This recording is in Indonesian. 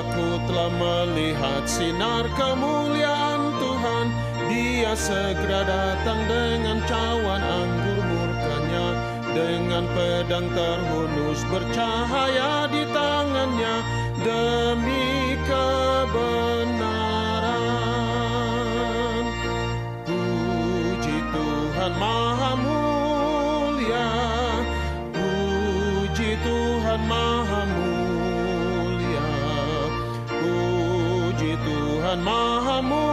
Aku telah melihat sinar kemuliaan Tuhan. Dia segera datang dengan cawan anggur murkanya. Dengan pedang terhunus bercahaya di tangannya. Demi kebenaran. Puji Tuhan Maha Mulia. Puji Tuhan Maha Mulia Mahamud.